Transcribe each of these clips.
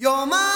You're my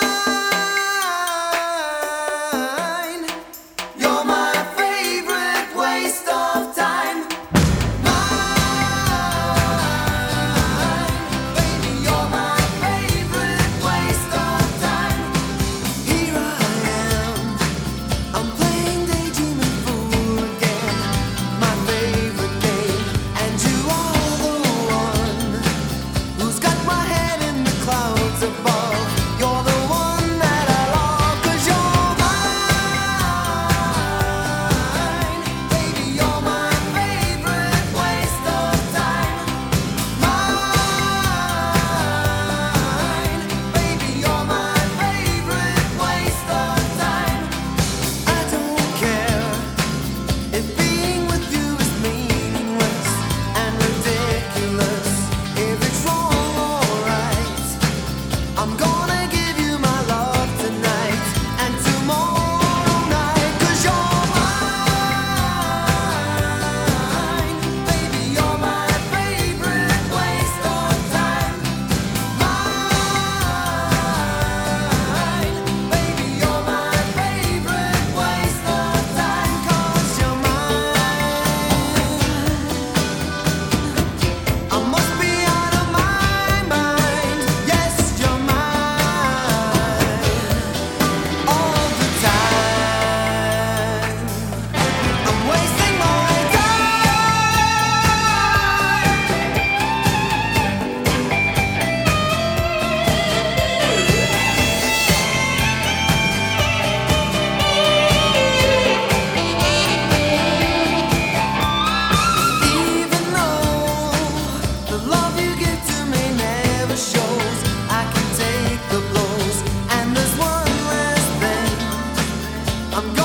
I'm going